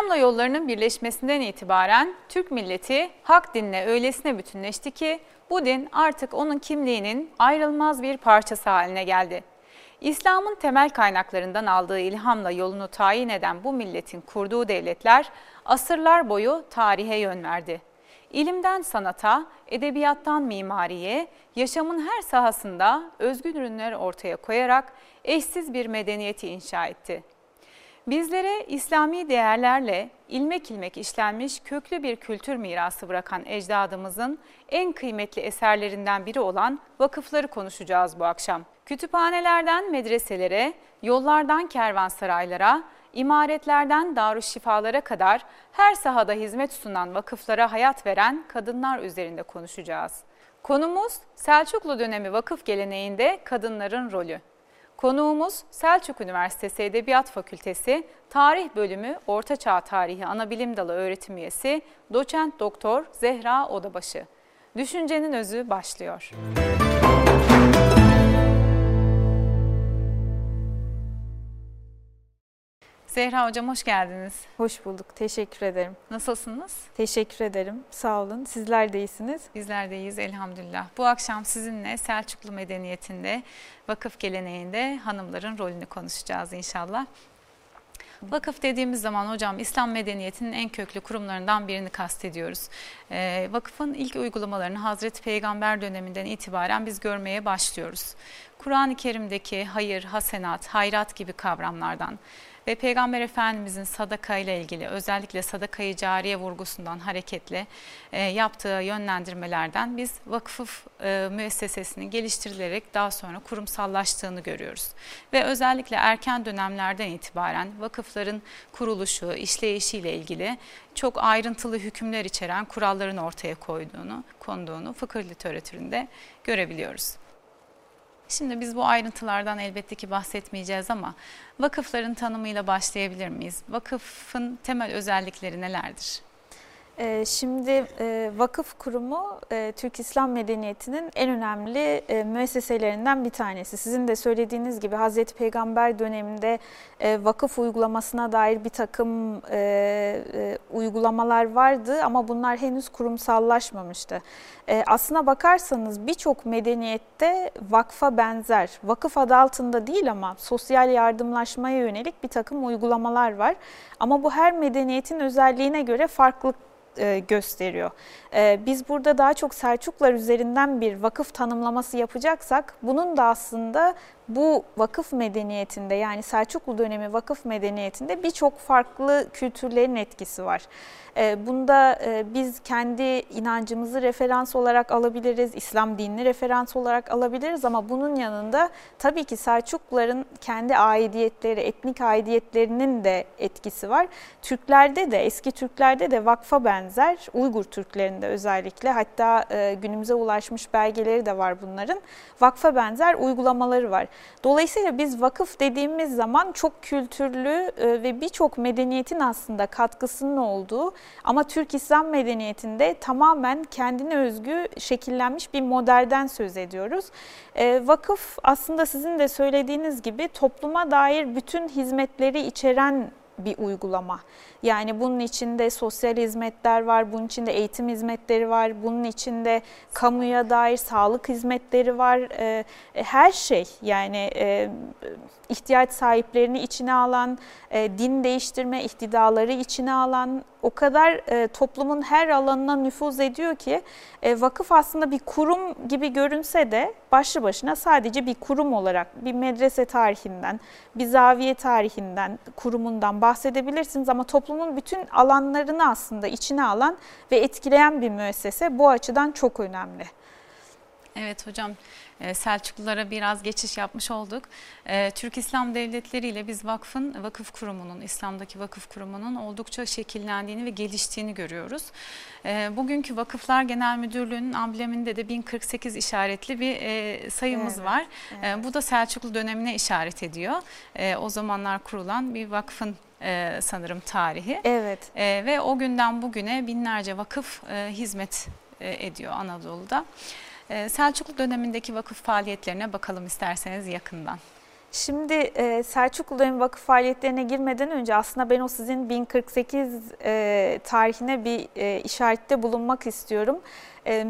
İslam'la yollarının birleşmesinden itibaren Türk milleti hak dinle öylesine bütünleşti ki bu din artık onun kimliğinin ayrılmaz bir parçası haline geldi. İslam'ın temel kaynaklarından aldığı ilhamla yolunu tayin eden bu milletin kurduğu devletler asırlar boyu tarihe yön verdi. İlimden sanata, edebiyattan mimariye, yaşamın her sahasında özgün ürünler ortaya koyarak eşsiz bir medeniyeti inşa etti. Bizlere İslami değerlerle ilmek ilmek işlenmiş köklü bir kültür mirası bırakan ecdadımızın en kıymetli eserlerinden biri olan vakıfları konuşacağız bu akşam. Kütüphanelerden medreselere, yollardan kervansaraylara, imaretlerden darüşşifalara kadar her sahada hizmet sunan vakıflara hayat veren kadınlar üzerinde konuşacağız. Konumuz Selçuklu dönemi vakıf geleneğinde kadınların rolü. Konuğumuz Selçuk Üniversitesi Edebiyat Fakültesi Tarih Bölümü Ortaçağ Tarihi Anabilim Dalı öğretim üyesi Doçent Doktor Zehra Odabaşı. Düşüncenin özü başlıyor. Zehra Hocam hoş geldiniz. Hoş bulduk. Teşekkür ederim. Nasılsınız? Teşekkür ederim. Sağ olun. Sizler de iyisiniz. Bizler de iyiyiz elhamdülillah. Bu akşam sizinle Selçuklu medeniyetinde, vakıf geleneğinde hanımların rolünü konuşacağız inşallah. Vakıf dediğimiz zaman hocam İslam medeniyetinin en köklü kurumlarından birini kastediyoruz. Ee, vakıfın ilk uygulamalarını Hazreti Peygamber döneminden itibaren biz görmeye başlıyoruz. Kur'an-ı Kerim'deki hayır, hasenat, hayrat gibi kavramlardan, ve Peygamber Efendimizin sadaka ile ilgili özellikle sadakayı cariye vurgusundan hareketle e, yaptığı yönlendirmelerden biz vakıf e, müessesesinin geliştirilerek daha sonra kurumsallaştığını görüyoruz. Ve özellikle erken dönemlerden itibaren vakıfların kuruluşu, işleyişiyle ilgili çok ayrıntılı hükümler içeren kuralların ortaya koyduğunu, konduğunu fıkıh literatüründe görebiliyoruz. Şimdi biz bu ayrıntılardan elbette ki bahsetmeyeceğiz ama vakıfların tanımıyla başlayabilir miyiz? Vakıfın temel özellikleri nelerdir? Ee, şimdi e, vakıf kurumu e, Türk İslam medeniyetinin en önemli e, müesseselerinden bir tanesi. Sizin de söylediğiniz gibi Hazreti Peygamber döneminde vakıf uygulamasına dair bir takım uygulamalar vardı ama bunlar henüz kurumsallaşmamıştı. Aslına bakarsanız birçok medeniyette vakfa benzer, vakıf adı altında değil ama sosyal yardımlaşmaya yönelik bir takım uygulamalar var. Ama bu her medeniyetin özelliğine göre farklılık e, gösteriyor. E, biz burada daha çok Selçuklar üzerinden bir vakıf tanımlaması yapacaksak bunun da aslında bu vakıf medeniyetinde yani Selçuklu dönemi vakıf medeniyetinde birçok farklı kültürlerin etkisi var. Ee, bunda e, biz kendi inancımızı referans olarak alabiliriz, İslam dinini referans olarak alabiliriz ama bunun yanında tabii ki Selçukluların kendi aidiyetleri, etnik aidiyetlerinin de etkisi var. Türklerde de, eski Türklerde de vakfa benzer, Uygur Türklerinde özellikle hatta e, günümüze ulaşmış belgeleri de var bunların. Vakfa benzer uygulamaları var. Dolayısıyla biz vakıf dediğimiz zaman çok kültürlü e, ve birçok medeniyetin aslında katkısının olduğu ama Türk İslam medeniyetinde tamamen kendine özgü şekillenmiş bir modelden söz ediyoruz. E, vakıf aslında sizin de söylediğiniz gibi topluma dair bütün hizmetleri içeren bir uygulama. Yani bunun içinde sosyal hizmetler var, bunun içinde eğitim hizmetleri var, bunun içinde kamuya dair sağlık hizmetleri var. E, her şey yani e, ihtiyaç sahiplerini içine alan, e, din değiştirme ihtidaları içine alan o kadar toplumun her alanına nüfuz ediyor ki vakıf aslında bir kurum gibi görünse de başlı başına sadece bir kurum olarak bir medrese tarihinden, bir zaviye tarihinden, kurumundan bahsedebilirsiniz ama toplumun bütün alanlarını aslında içine alan ve etkileyen bir müessese bu açıdan çok önemli. Evet hocam e, Selçuklulara biraz geçiş yapmış olduk. E, Türk İslam Devletleri ile biz vakfın, vakıf kurumunun, İslam'daki vakıf kurumunun oldukça şekillendiğini ve geliştiğini görüyoruz. E, bugünkü Vakıflar Genel Müdürlüğü'nün ambleminde de 1048 işaretli bir sayımız evet, var. Evet. Bu da Selçuklu dönemine işaret ediyor. O zamanlar kurulan bir vakfın sanırım tarihi. Evet. Ve o günden bugüne binlerce vakıf hizmet ediyor Anadolu'da. Ee, Selçuklu dönemindeki vakıf faaliyetlerine bakalım isterseniz yakından. Şimdi e, Selçuklu dönemi vakıf faaliyetlerine girmeden önce aslında ben o sizin 1048 e, tarihine bir e, işarette bulunmak istiyorum.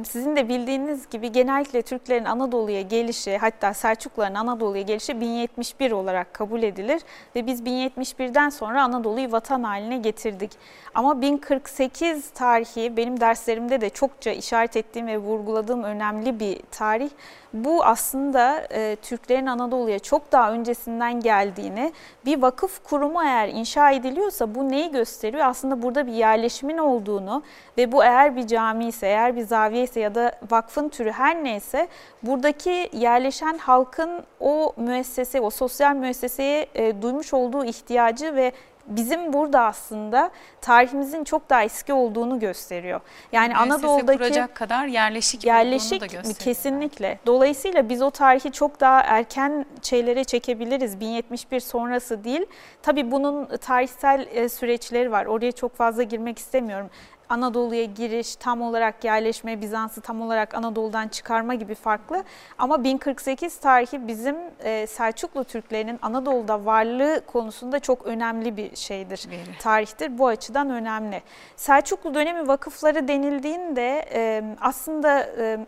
Sizin de bildiğiniz gibi genellikle Türklerin Anadolu'ya gelişi hatta Selçukluların Anadolu'ya gelişi 1071 olarak kabul edilir ve biz 1071'den sonra Anadolu'yu vatan haline getirdik. Ama 1048 tarihi benim derslerimde de çokça işaret ettiğim ve vurguladığım önemli bir tarih. Bu aslında e, Türklerin Anadolu'ya çok daha öncesinden geldiğini, bir vakıf kurumu eğer inşa ediliyorsa bu neyi gösteriyor? Aslında burada bir yerleşimin olduğunu ve bu eğer bir cami ise, eğer bir zaviye ise ya da vakfın türü her neyse buradaki yerleşen halkın o müessese, o sosyal müesseseye e, duymuş olduğu ihtiyacı ve bizim burada aslında tarihimizin çok daha eski olduğunu gösteriyor. Yani Müessese Anadolu'daki kuracak kadar yerleşik, yerleşik da gösteriyor. Kesinlikle. Dolayısıyla biz o tarihi çok daha erken şeylere çekebiliriz. 1071 sonrası değil. Tabii bunun tarihsel e, süreçleri var. Oraya çok fazla girmek istemiyorum. Anadolu'ya giriş, tam olarak yerleşme, Bizans'ı tam olarak Anadolu'dan çıkarma gibi farklı. Ama 1048 tarihi bizim e, Selçuklu Türklerinin Anadolu'da varlığı konusunda çok önemli bir şeydir, Veri. tarihtir. Bu açıdan önemli. Selçuklu dönemi vakıfları denildiğinde e, aslında e,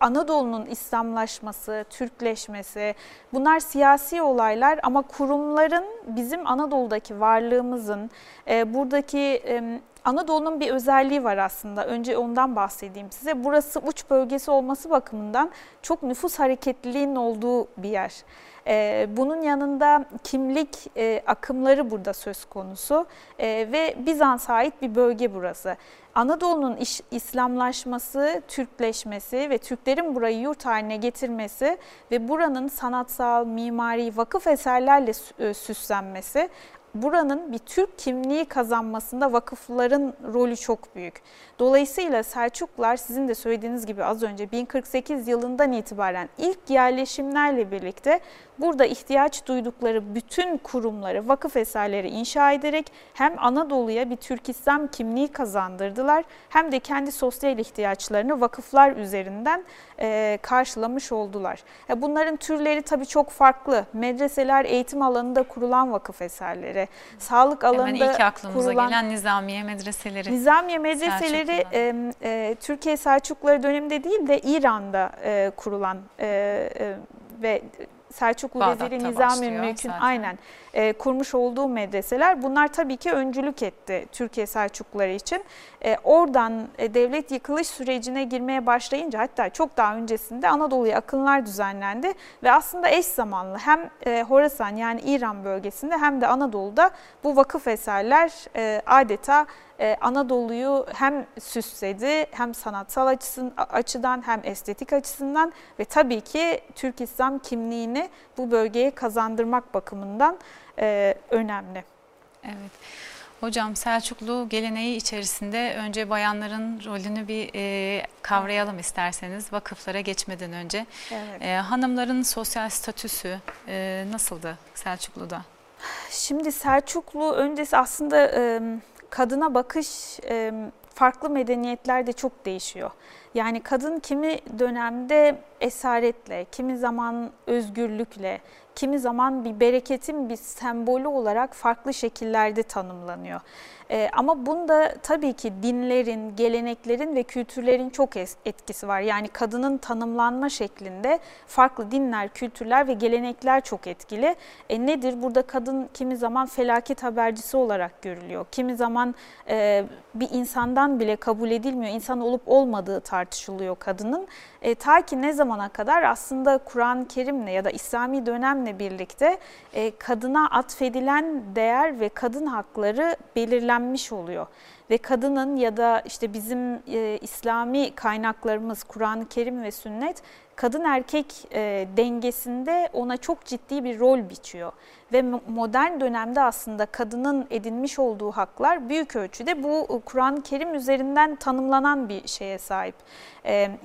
Anadolu'nun İslamlaşması, Türkleşmesi bunlar siyasi olaylar ama kurumların bizim Anadolu'daki varlığımızın, e, buradaki e, Anadolu'nun bir özelliği var aslında. Önce ondan bahsedeyim size. Burası uç bölgesi olması bakımından çok nüfus hareketliliğinin olduğu bir yer. Ee, bunun yanında kimlik e, akımları burada söz konusu ee, ve Bizans'a ait bir bölge burası. Anadolu'nun İslamlaşması, Türkleşmesi ve Türklerin burayı yurt haline getirmesi ve buranın sanatsal, mimari, vakıf eserlerle e, süslenmesi buranın bir Türk kimliği kazanmasında vakıfların rolü çok büyük. Dolayısıyla Selçuklular sizin de söylediğiniz gibi az önce 1048 yılından itibaren ilk yerleşimlerle birlikte burada ihtiyaç duydukları bütün kurumları, vakıf eserleri inşa ederek hem Anadolu'ya bir Türk İslam kimliği kazandırdılar hem de kendi sosyal ihtiyaçlarını vakıflar üzerinden e, karşılamış oldular. E, bunların türleri tabii çok farklı. Medreseler eğitim alanında kurulan vakıf eserleri, sağlık alanında Hemen ilk aklımıza kurulan, gelen Nizamiye medreseleri. Nizamiye medreseleri e, e, Türkiye Selçukluları döneminde değil de İran'da e, kurulan e, e, ve Selçuklu Bağdat'ta Veziri Nizami Mülk'ün aynen e, kurmuş olduğu medreseler bunlar tabii ki öncülük etti Türkiye Selçukluları için. E, oradan e, devlet yıkılış sürecine girmeye başlayınca hatta çok daha öncesinde Anadolu'ya akınlar düzenlendi ve aslında eş zamanlı hem e, Horasan yani İran bölgesinde hem de Anadolu'da bu vakıf eserler e, adeta e, Anadolu'yu hem süsledi hem sanatsal açıdan hem estetik açısından ve tabii ki Türk İslam kimliğini bu bölgeye kazandırmak bakımından e, önemli. Evet. Hocam Selçuklu geleneği içerisinde önce bayanların rolünü bir e, kavrayalım isterseniz vakıflara geçmeden önce. Evet. E, hanımların sosyal statüsü e, nasıldı Selçuklu'da? Şimdi Selçuklu öncesi aslında e, kadına bakış e, farklı medeniyetlerde çok değişiyor. Yani kadın kimi dönemde esaretle, kimi zaman özgürlükle, kimi zaman bir bereketin bir sembolü olarak farklı şekillerde tanımlanıyor. E, ama bunda tabii ki dinlerin, geleneklerin ve kültürlerin çok etkisi var. Yani kadının tanımlanma şeklinde farklı dinler, kültürler ve gelenekler çok etkili. E, nedir? Burada kadın kimi zaman felaket habercisi olarak görülüyor. Kimi zaman e, bir insandan bile kabul edilmiyor. İnsan olup olmadığı tartışılıyor kadının. E, ta ki ne zamana kadar aslında Kur'an-ı Kerim'le ya da İslami dönemle birlikte e, kadına atfedilen değer ve kadın hakları belirlenmiş oluyor. Ve kadının ya da işte bizim e, İslami kaynaklarımız Kur'an-ı Kerim ve sünnet kadın erkek e, dengesinde ona çok ciddi bir rol biçiyor. Ve modern dönemde aslında kadının edinmiş olduğu haklar büyük ölçüde bu e, Kur'an-ı Kerim üzerinden tanımlanan bir şeye sahip,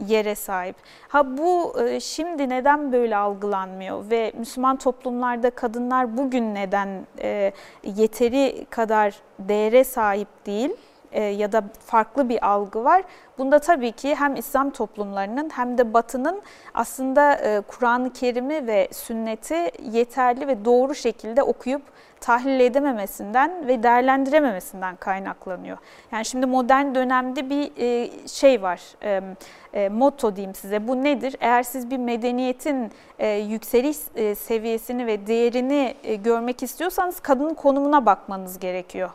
yere sahip. Ha bu e, şimdi neden böyle algılanmıyor ve Müslüman toplumlarda kadınlar bugün neden e, yeteri kadar değere sahip değil? e, ya da farklı bir algı var. Bunda tabii ki hem İslam toplumlarının hem de Batı'nın aslında e, Kur'an-ı Kerim'i ve sünneti yeterli ve doğru şekilde okuyup tahlil edememesinden ve değerlendirememesinden kaynaklanıyor. Yani şimdi modern dönemde bir e, şey var, e, e, motto diyeyim size. Bu nedir? Eğer siz bir medeniyetin yükseliş seviyesini ve değerini görmek istiyorsanız kadının konumuna bakmanız gerekiyor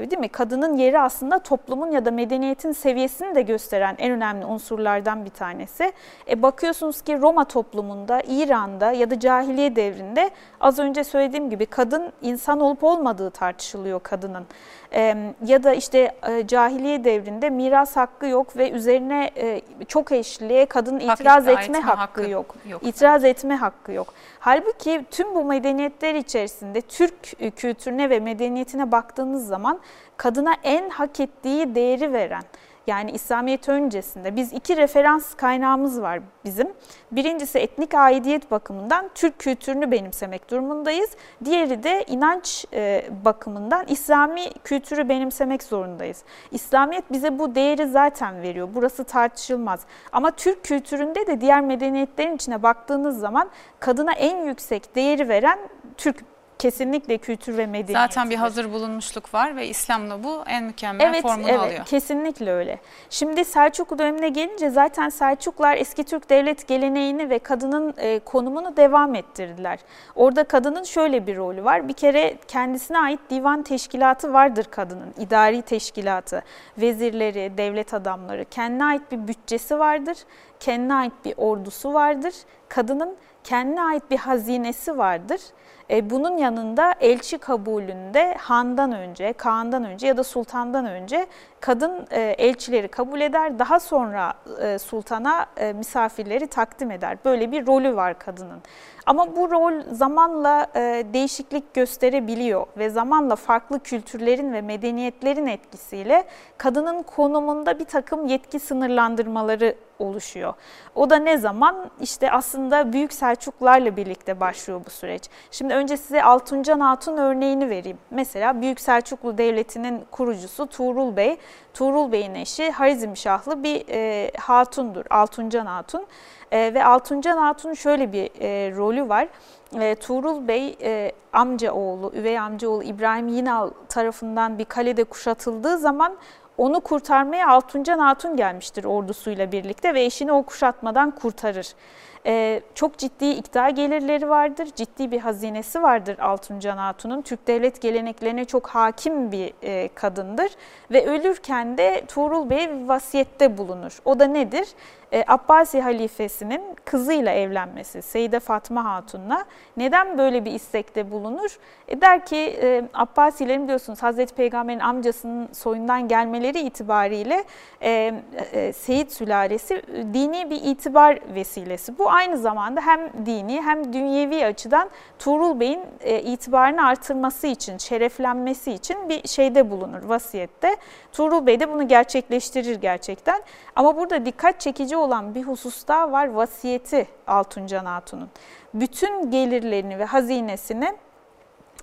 değil mi? Kadının yeri aslında toplumun ya da medeniyetin seviyesini de gösteren en önemli unsurlardan bir tanesi. E bakıyorsunuz ki Roma toplumunda, İran'da ya da cahiliye devrinde az önce söylediğim gibi kadın insan olup olmadığı tartışılıyor kadının. E, ya da işte e, cahiliye devrinde miras hakkı yok ve üzerine e, çok eşliğe kadın itiraz Hak etme hakkı, hakkı yok. yok. İtiraz etme hakkı yok. Halbuki tüm bu medeniyetler içerisinde Türk kültürüne ve medeniyetine baktığınız zaman kadına en hak ettiği değeri veren, yani İslamiyet öncesinde biz iki referans kaynağımız var bizim. Birincisi etnik aidiyet bakımından Türk kültürünü benimsemek durumundayız. Diğeri de inanç e, bakımından İslami kültürü benimsemek zorundayız. İslamiyet bize bu değeri zaten veriyor. Burası tartışılmaz. Ama Türk kültüründe de diğer medeniyetlerin içine baktığınız zaman kadına en yüksek değeri veren Türk kesinlikle kültür ve medeniyet. Zaten bir hazır bulunmuşluk var ve İslam'la bu en mükemmel evet, formunu evet, alıyor. Evet kesinlikle öyle. Şimdi Selçuklu dönemine gelince zaten Selçuklar eski Türk devlet geleneğini ve kadının e, konumunu devam ettirdiler. Orada kadının şöyle bir rolü var. Bir kere kendisine ait divan teşkilatı vardır kadının. idari teşkilatı, vezirleri, devlet adamları. Kendine ait bir bütçesi vardır. Kendine ait bir ordusu vardır. Kadının kendine ait bir hazinesi vardır. E, bunun yanında elçi kabulünde handan önce, Kaan'dan önce ya da sultandan önce kadın e, elçileri kabul eder. Daha sonra e, sultana misafirleri takdim eder. Böyle bir rolü var kadının. Ama bu rol zamanla değişiklik gösterebiliyor ve zamanla farklı kültürlerin ve medeniyetlerin etkisiyle kadının konumunda bir takım yetki sınırlandırmaları oluşuyor. O da ne zaman? İşte aslında Büyük Selçuklarla birlikte başlıyor bu süreç. Şimdi önce size Altuncan Hatun örneğini vereyim. Mesela Büyük Selçuklu Devleti'nin kurucusu Tuğrul Bey. Tuğrul Bey'in eşi Harizmşahlı bir e, hatundur, Altuncan Hatun. E, ve Altuncan Hatun'un şöyle bir e, rolü var. E, Tuğrul Bey e, amca oğlu, üvey amca oğlu İbrahim Yinal tarafından bir kalede kuşatıldığı zaman onu kurtarmaya Altuncan Hatun gelmiştir ordusuyla birlikte ve eşini o kuşatmadan kurtarır. Ee, çok ciddi iktidar gelirleri vardır, ciddi bir hazinesi vardır Altuncan Hatun'un. Türk devlet geleneklerine çok hakim bir e, kadındır ve ölürken de Tuğrul Bey vasiyette bulunur. O da nedir? e, Abbasi halifesinin kızıyla evlenmesi Seyide Fatma Hatun'la neden böyle bir istekte bulunur? E, der ki e, Abbasilerin biliyorsunuz Hazreti Peygamber'in amcasının soyundan gelmeleri itibariyle e, e, Seyit sülalesi e, dini bir itibar vesilesi. Bu aynı zamanda hem dini hem dünyevi açıdan Tuğrul Bey'in e, itibarını artırması için, şereflenmesi için bir şeyde bulunur vasiyette. Tuğrul Bey de bunu gerçekleştirir gerçekten. Ama burada dikkat çekici olan bir husus daha var vasiyeti Altuncan Hatun'un. Bütün gelirlerini ve hazinesini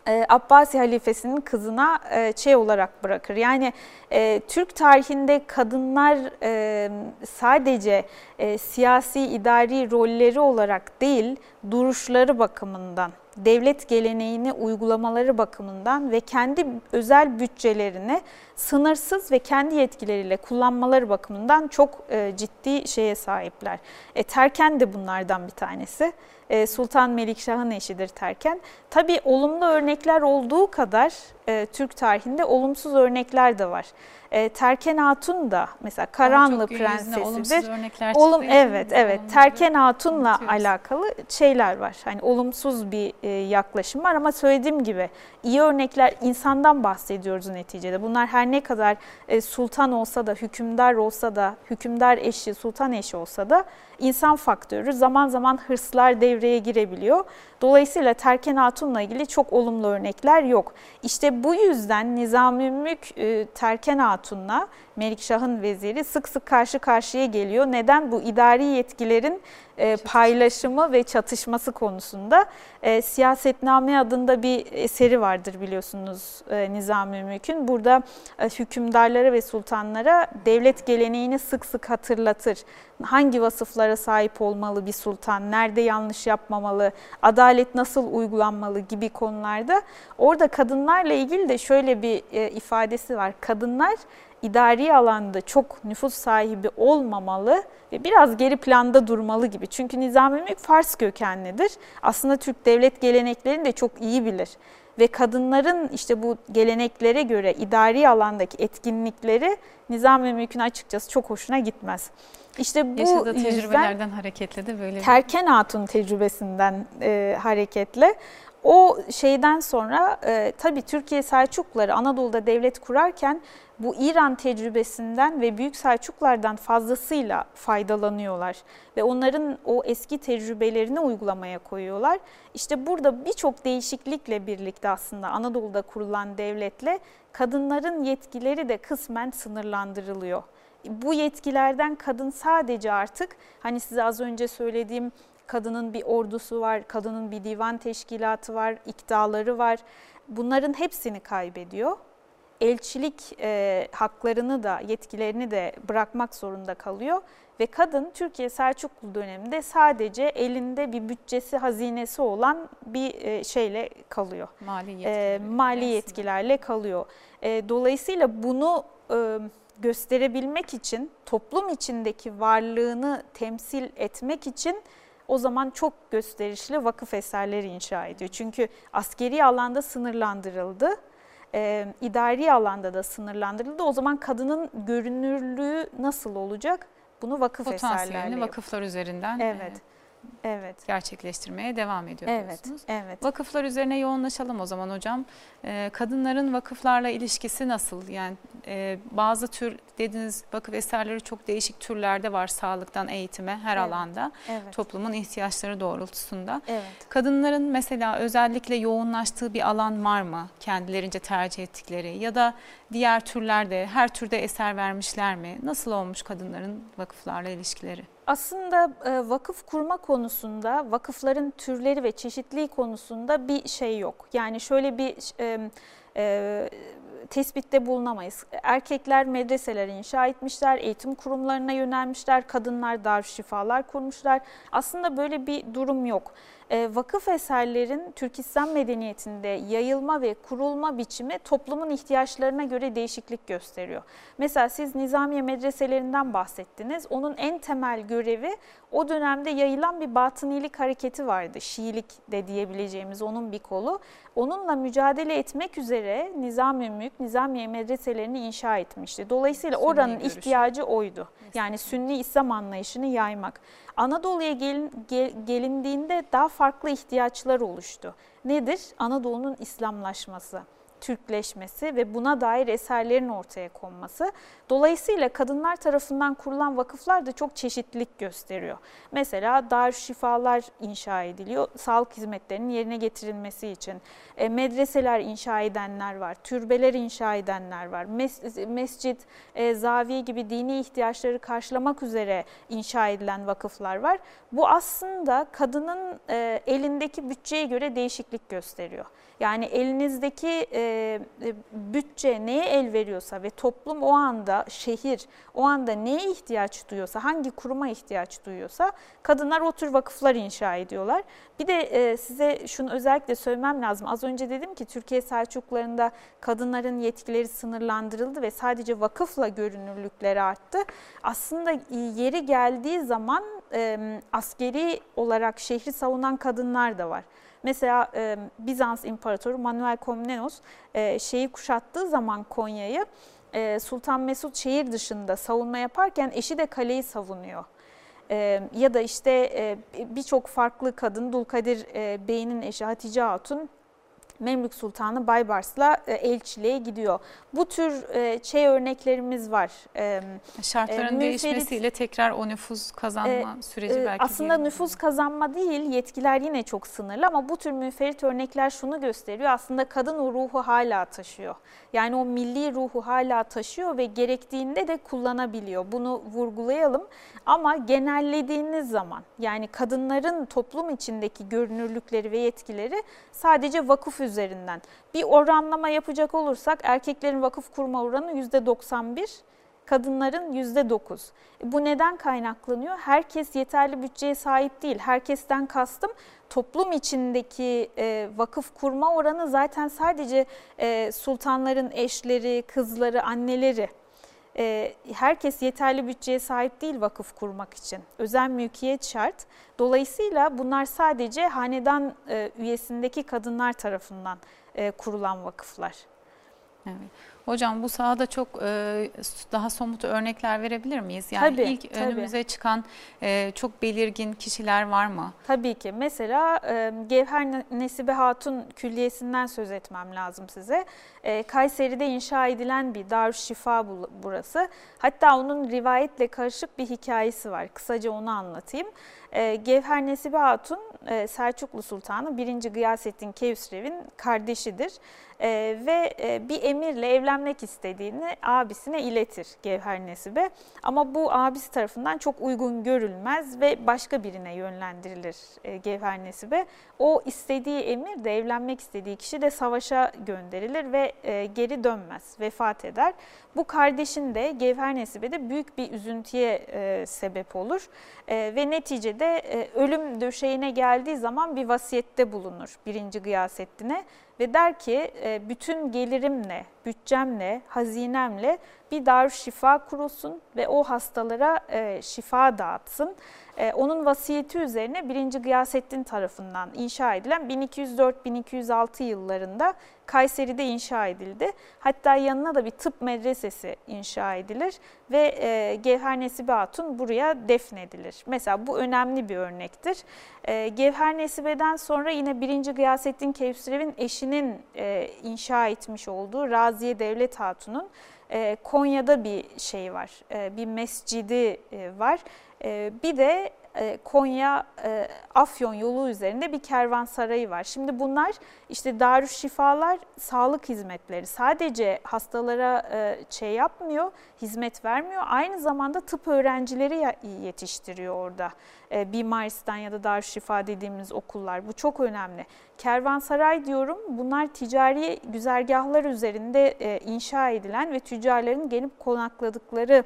e, Abbasi halifesinin kızına e, şey olarak bırakır. Yani e, Türk tarihinde kadınlar e, sadece e, siyasi idari rolleri olarak değil duruşları bakımından devlet geleneğini uygulamaları bakımından ve kendi özel bütçelerini sınırsız ve kendi yetkileriyle kullanmaları bakımından çok e, ciddi şeye sahipler. E, Terken de bunlardan bir tanesi. E, Sultan Melikşah'ın eşidir Terken. Tabii olumlu örnekler olduğu kadar e, Türk tarihinde olumsuz örnekler de var. E, Terken Hatun da mesela Karanlı prensesidir. Olum evet evet Terken Hatun'la alakalı şeyler var. Hani olumsuz bir e, yaklaşım var ama söylediğim gibi iyi örnekler insandan bahsediyoruz neticede. Bunlar her ne kadar e, sultan olsa da hükümdar olsa da hükümdar eşi sultan eşi olsa da insan faktörü zaman zaman hırslar devreye girebiliyor. Dolayısıyla Terken Hatun'la ilgili çok olumlu örnekler yok. İşte bu yüzden Nizami Mülk e, Terken Hatun'la Melikşah'ın veziri sık sık karşı karşıya geliyor. Neden? Bu idari yetkilerin e, paylaşımı ve çatışması konusunda e, Siyasetname adında bir eseri vardır biliyorsunuz e, Nizami Mülk'ün. Burada e, hükümdarlara ve sultanlara devlet geleneğini sık sık hatırlatır. Hangi vasıflara sahip olmalı bir sultan, nerede yanlış yapmamalı, adalet nasıl uygulanmalı gibi konularda. Orada kadınlarla ilgili de şöyle bir e, ifadesi var. Kadınlar idari alanda çok nüfus sahibi olmamalı ve biraz geri planda durmalı gibi. Çünkü Nizami Mülk Fars kökenlidir. Aslında Türk devlet geleneklerini de çok iyi bilir. Ve kadınların işte bu geleneklere göre idari alandaki etkinlikleri Nizami Mülk'ün açıkçası çok hoşuna gitmez. İşte bu Yaşadığı tecrübelerden hareketle de böyle. Terken Hatun tecrübesinden e, hareketle o şeyden sonra e, tabii Türkiye Selçukluları Anadolu'da devlet kurarken bu İran tecrübesinden ve Büyük Selçuklardan fazlasıyla faydalanıyorlar ve onların o eski tecrübelerini uygulamaya koyuyorlar. İşte burada birçok değişiklikle birlikte aslında Anadolu'da kurulan devletle kadınların yetkileri de kısmen sınırlandırılıyor. Bu yetkilerden kadın sadece artık hani size az önce söylediğim kadının bir ordusu var, kadının bir divan teşkilatı var, iktidarları var. Bunların hepsini kaybediyor elçilik e, haklarını da yetkilerini de bırakmak zorunda kalıyor ve kadın Türkiye Selçuklu döneminde sadece elinde bir bütçesi hazinesi olan bir e, şeyle kalıyor. Mali yetkilerle, e, mali yetkilerle kalıyor. E, dolayısıyla bunu e, gösterebilmek için toplum içindeki varlığını temsil etmek için o zaman çok gösterişli vakıf eserleri inşa ediyor. Çünkü askeri alanda sınırlandırıldı e, idari alanda da sınırlandırıldı. O zaman kadının görünürlüğü nasıl olacak? Bunu vakıf eserlerle vakıflar üzerinden evet. E, evet. gerçekleştirmeye devam ediyor evet, diyorsunuz. Evet. Vakıflar üzerine yoğunlaşalım o zaman hocam. E, kadınların vakıflarla ilişkisi nasıl? Yani e, bazı tür dediğiniz vakıf eserleri çok değişik türlerde var sağlıktan eğitime her evet. alanda. Evet. Toplumun ihtiyaçları doğrultusunda. Evet. Kadınların mesela özellikle yoğunlaştığı bir alan var mı? Kendilerince tercih ettikleri ya da diğer türlerde her türde eser vermişler mi? Nasıl olmuş kadınların vakıflarla ilişkileri? Aslında e, vakıf kurma konusunda, vakıfların türleri ve çeşitliği konusunda bir şey yok. Yani şöyle bir e, e, tespitte bulunamayız. Erkekler medreseler inşa etmişler, eğitim kurumlarına yönelmişler, kadınlar darüşşifalar kurmuşlar. Aslında böyle bir durum yok. E, vakıf eserlerin Türk İslam medeniyetinde yayılma ve kurulma biçimi toplumun ihtiyaçlarına göre değişiklik gösteriyor. Mesela siz Nizamiye medreselerinden bahsettiniz. Onun en temel görevi o dönemde yayılan bir batınilik hareketi vardı. Şiilik de diyebileceğimiz onun bir kolu. Onunla mücadele etmek üzere Nizami Mülk, Nizamiye medreselerini inşa etmişti. Dolayısıyla Sünni oranın görüş. ihtiyacı oydu. Yani Sünni İslam anlayışını yaymak. Anadolu'ya gelin, gel, gelindiğinde daha farklı ihtiyaçlar oluştu. Nedir? Anadolu'nun İslamlaşması. Türkleşmesi ve buna dair eserlerin ortaya konması. Dolayısıyla kadınlar tarafından kurulan vakıflar da çok çeşitlilik gösteriyor. Mesela dar şifalar inşa ediliyor sağlık hizmetlerinin yerine getirilmesi için. E, medreseler inşa edenler var, türbeler inşa edenler var. Mes mescit, e, zaviye gibi dini ihtiyaçları karşılamak üzere inşa edilen vakıflar var. Bu aslında kadının e, elindeki bütçeye göre değişiklik gösteriyor. Yani elinizdeki e, e, bütçe neye el veriyorsa ve toplum o anda, şehir o anda neye ihtiyaç duyuyorsa, hangi kuruma ihtiyaç duyuyorsa kadınlar o tür vakıflar inşa ediyorlar. Bir de e, size şunu özellikle söylemem lazım. Az önce dedim ki Türkiye Selçuklularında kadınların yetkileri sınırlandırıldı ve sadece vakıfla görünürlükleri arttı. Aslında yeri geldiği zaman e, askeri olarak şehri savunan kadınlar da var. Mesela e, Bizans İmparatoru Manuel Komnenos e, şeyi kuşattığı zaman Konya'yı e, Sultan Mesut şehir dışında savunma yaparken eşi de kaleyi savunuyor. E, ya da işte e, birçok farklı kadın Dulkadir e, Bey'in eşi Hatice Hatun Memlük Sultanı Baybars'la e, elçiliğe gidiyor. Bu tür şey örneklerimiz var. E, Şartların e, değişmesiyle tekrar o nüfuz kazanma süreci belki. Aslında diyelim. nüfuz kazanma değil, yetkiler yine çok sınırlı ama bu tür müferit örnekler şunu gösteriyor. Aslında kadın o ruhu hala taşıyor. Yani o milli ruhu hala taşıyor ve gerektiğinde de kullanabiliyor. Bunu vurgulayalım. Ama genellediğiniz zaman yani kadınların toplum içindeki görünürlükleri ve yetkileri sadece vakıf üzerinden. Bir oranlama yapacak olursak erkeklerin vakıf kurma oranı %91, kadınların %9. E, bu neden kaynaklanıyor? Herkes yeterli bütçeye sahip değil. Herkesten kastım toplum içindeki e, vakıf kurma oranı zaten sadece e, sultanların eşleri, kızları, anneleri. E, herkes yeterli bütçeye sahip değil vakıf kurmak için. Özel mülkiyet şart. Dolayısıyla bunlar sadece hanedan e, üyesindeki kadınlar tarafından e, kurulan vakıflar. Evet. Hocam bu sahada çok e, daha somut örnekler verebilir miyiz? Yani tabii, ilk tabii. önümüze çıkan e, çok belirgin kişiler var mı? Tabii ki. Mesela e, Gevher Nesibe Hatun Külliyesi'nden söz etmem lazım size. E, Kayseri'de inşa edilen bir Darüşşifa burası. Hatta onun rivayetle karışık bir hikayesi var. Kısaca onu anlatayım. E, Gevher Nesibe Hatun e, Selçuklu Sultanı 1. Gıyasettin Kevsrev'in kardeşidir. E, ve e, bir emirle evlenmek istediğini abisine iletir Gevher Nesibe. Ama bu abisi tarafından çok uygun görülmez ve başka birine yönlendirilir e, Gevher Nesibe. O istediği emir de evlenmek istediği kişi de savaşa gönderilir ve geri dönmez, vefat eder. Bu kardeşin de Gevher Nesibe de büyük bir üzüntüye e, sebep olur e, ve neticede e, ölüm döşeğine geldiği zaman bir vasiyette bulunur birinci Gıyasettin'e ve der ki e, bütün gelirimle, bütçemle, hazinemle bir dar şifa kurulsun ve o hastalara e, şifa dağıtsın. E, onun vasiyeti üzerine 1. Gıyasettin tarafından inşa edilen 1204-1206 yıllarında Kayseri'de inşa edildi. Hatta yanına da bir tıp medresesi inşa edilir ve e, Gevher Nesibe Hatun buraya defnedilir. Mesela bu önemli bir örnektir. E, Gevher Nesibe'den sonra yine 1. Gıyasettin Kevsirev'in eşinin e, inşa etmiş olduğu Raziye Devlet Hatun'un Konya'da bir şey var, e, bir mescidi e, var. E, bir de Konya e, Afyon yolu üzerinde bir kervansarayı var. Şimdi bunlar işte Darüşşifalar sağlık hizmetleri. Sadece hastalara e, şey yapmıyor, hizmet vermiyor. Aynı zamanda tıp öğrencileri yetiştiriyor orada. Bimaristan ya da Darüşşifa dediğimiz okullar. Bu çok önemli. Kervansaray diyorum. Bunlar ticari güzergahlar üzerinde inşa edilen ve tüccarların gelip konakladıkları e,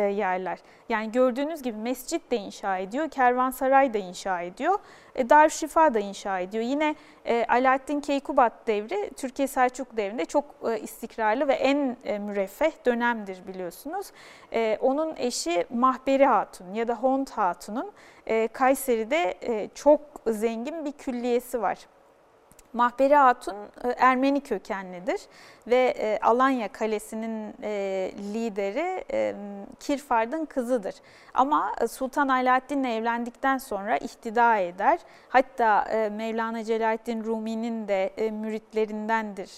yerler. Yani gördüğünüz gibi mescit de inşa ediyor, kervansaray da inşa ediyor, e, Darüşşifa da inşa ediyor. Yine e, Alaaddin Keykubat devri Türkiye Selçuk devrinde çok e, istikrarlı ve en e, müreffeh dönemdir biliyorsunuz. E, onun eşi Mahberi Hatun ya da Hont Hatun'un e, Kayseri'de e, çok zengin bir külliyesi var. Mahberi Hatun e, Ermeni kökenlidir ve e, Alanya Kalesi'nin e, lideri Kirfard'ın kızıdır. Ama Sultan Alaaddin'le evlendikten sonra ihtida eder. Hatta Mevlana Celaleddin Rumi'nin de müritlerindendir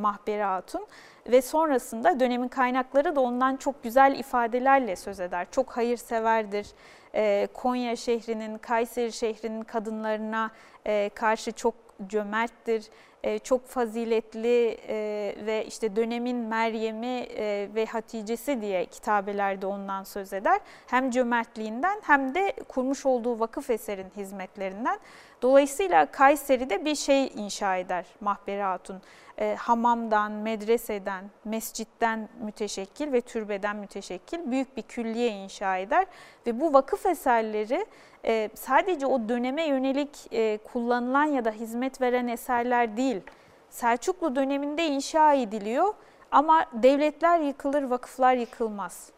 Mahberi Hatun ve sonrasında dönemin kaynakları da ondan çok güzel ifadelerle söz eder. Çok hayırseverdir. Konya şehrinin, Kayseri şehrinin kadınlarına karşı çok cömerttir, e, çok faziletli e, ve işte dönemin Meryem'i e, ve Hatice'si diye kitabelerde ondan söz eder. Hem cömertliğinden hem de kurmuş olduğu vakıf eserin hizmetlerinden. Dolayısıyla Kayseri'de bir şey inşa eder Mahberi Hatun. Hamamdan, medreseden, mescitten müteşekkil ve türbeden müteşekkil büyük bir külliye inşa eder. Ve bu vakıf eserleri sadece o döneme yönelik kullanılan ya da hizmet veren eserler değil. Selçuklu döneminde inşa ediliyor ama devletler yıkılır, vakıflar yıkılmaz.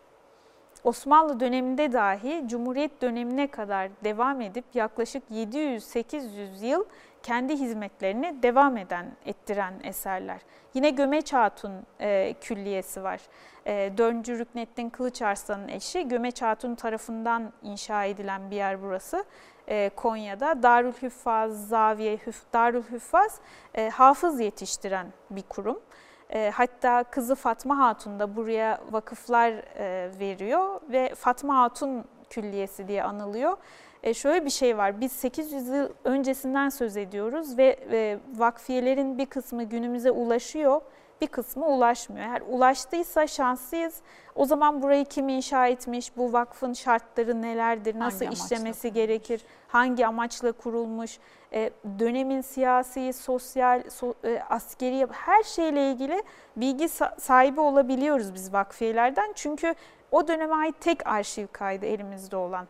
Osmanlı döneminde dahi Cumhuriyet dönemine kadar devam edip yaklaşık 700-800 yıl kendi hizmetlerini devam eden, ettiren eserler. Yine Gömeç Hatun e, külliyesi var. E, Döncü Rüknettin Kılıç eşi Gömeç Hatun tarafından inşa edilen bir yer burası. e, Konya'da Darülhüffaz, Zaviye, Hüf, Darülhüffaz e, hafız yetiştiren bir kurum. E, hatta kızı Fatma Hatun da buraya vakıflar e, veriyor ve Fatma Hatun Külliyesi diye anılıyor. E, şöyle bir şey var, biz 800 yıl öncesinden söz ediyoruz ve e, vakfiyelerin bir kısmı günümüze ulaşıyor bir kısmı ulaşmıyor. Eğer ulaştıysa şanslıyız. O zaman burayı kim inşa etmiş, bu vakfın şartları nelerdir, nasıl hangi işlemesi gerekir, hangi amaçla kurulmuş, e, dönemin siyasi, sosyal, so, e, askeri her şeyle ilgili bilgi sahibi olabiliyoruz biz vakfiyelerden. Çünkü o döneme ait tek arşiv kaydı elimizde olan.